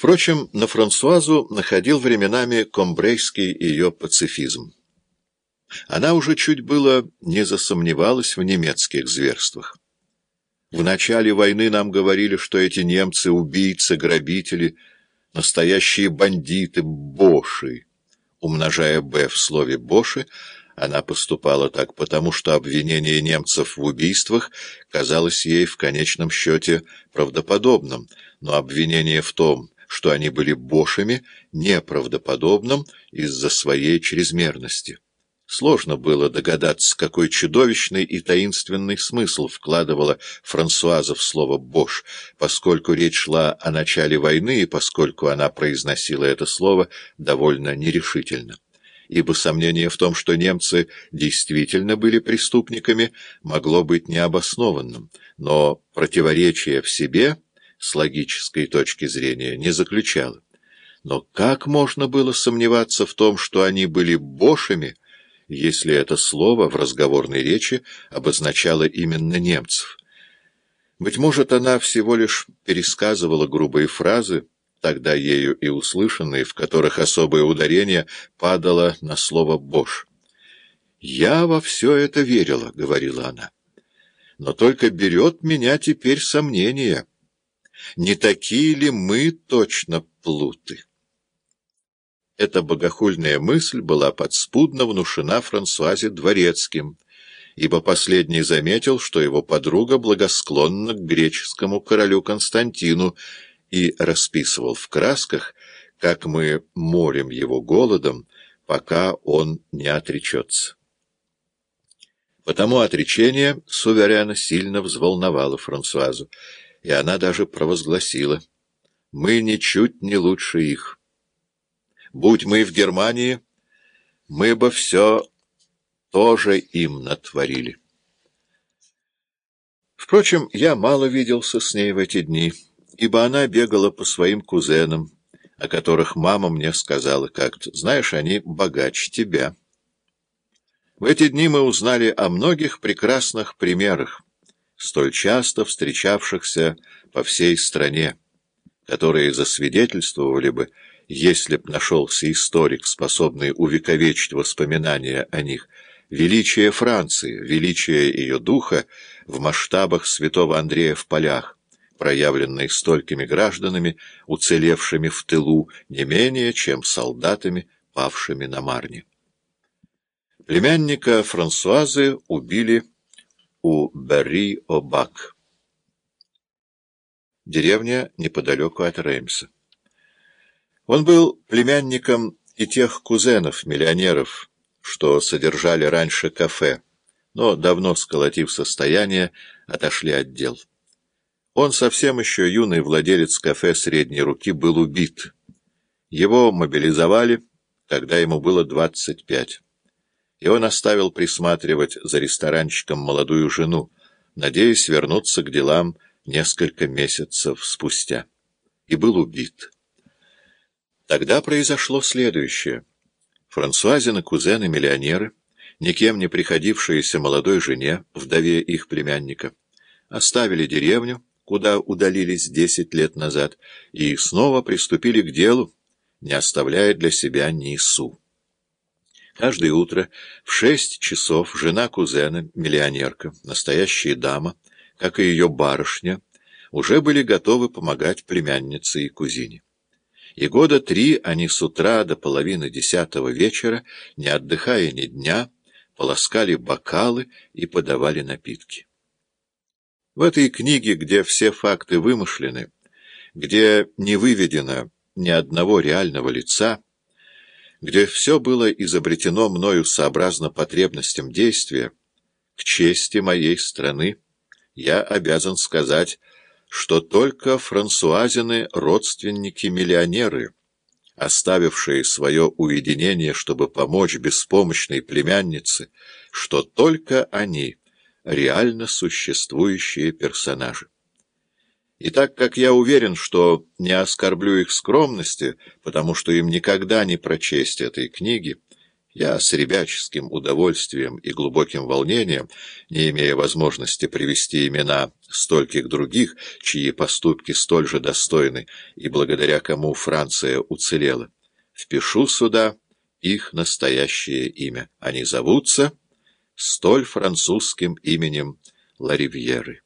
Впрочем, на Франсуазу находил временами комбрейский ее пацифизм. Она уже чуть было не засомневалась в немецких зверствах. В начале войны нам говорили, что эти немцы — убийцы, грабители, настоящие бандиты, боши. Умножая «б» в слове «боши», она поступала так потому, что обвинение немцев в убийствах казалось ей в конечном счете правдоподобным, но обвинение в том, что они были бошами, неправдоподобным из-за своей чрезмерности. Сложно было догадаться, какой чудовищный и таинственный смысл вкладывала Франсуаза в слово «бош», поскольку речь шла о начале войны и поскольку она произносила это слово довольно нерешительно ибо сомнение в том, что немцы действительно были преступниками, могло быть необоснованным, но противоречие в себе с логической точки зрения не заключало. Но как можно было сомневаться в том, что они были бошами, если это слово в разговорной речи обозначало именно немцев? Быть может, она всего лишь пересказывала грубые фразы, тогда ею и услышанные, в которых особое ударение падало на слово «бош». «Я во все это верила», — говорила она. «Но только берет меня теперь сомнение. Не такие ли мы точно плуты?» Эта богохульная мысль была подспудно внушена Франсуазе Дворецким, ибо последний заметил, что его подруга благосклонна к греческому королю Константину, и расписывал в красках, как мы морим его голодом, пока он не отречется. Потому отречение суверена сильно взволновало Франсуазу, и она даже провозгласила «Мы ничуть не лучше их. Будь мы в Германии, мы бы все тоже им натворили». Впрочем, я мало виделся с ней в эти дни ибо она бегала по своим кузенам, о которых мама мне сказала как-то. Знаешь, они богаче тебя. В эти дни мы узнали о многих прекрасных примерах, столь часто встречавшихся по всей стране, которые засвидетельствовали бы, если б нашелся историк, способный увековечить воспоминания о них, величие Франции, величие ее духа в масштабах святого Андрея в полях, проявленной столькими гражданами, уцелевшими в тылу не менее, чем солдатами, павшими на Марне. Племянника Франсуазы убили у Берри-Обак. Деревня неподалеку от Реймса. Он был племянником и тех кузенов-миллионеров, что содержали раньше кафе, но, давно сколотив состояние, отошли от дел. Он совсем еще юный владелец кафе средней руки был убит. Его мобилизовали, когда ему было 25. И он оставил присматривать за ресторанчиком молодую жену, надеясь вернуться к делам несколько месяцев спустя. И был убит. Тогда произошло следующее. Франсуазины кузены-миллионеры, никем не приходившиеся молодой жене, вдове их племянника, оставили деревню, куда удалились десять лет назад, и снова приступили к делу, не оставляя для себя ни су. Каждое утро в шесть часов жена кузена, миллионерка, настоящая дама, как и ее барышня, уже были готовы помогать племяннице и кузине. И года три они с утра до половины десятого вечера, не отдыхая ни дня, полоскали бокалы и подавали напитки. В этой книге, где все факты вымышлены, где не выведено ни одного реального лица, где все было изобретено мною сообразно потребностям действия, к чести моей страны, я обязан сказать, что только франсуазины родственники-миллионеры, оставившие свое уединение, чтобы помочь беспомощной племяннице, что только они — реально существующие персонажи. И так как я уверен, что не оскорблю их скромности, потому что им никогда не прочесть этой книги, Я с ребяческим удовольствием и глубоким волнением, не имея возможности привести имена стольких других, чьи поступки столь же достойны и благодаря кому Франция уцелела, впишу сюда их настоящее имя. Они зовутся столь французским именем Ларивьеры.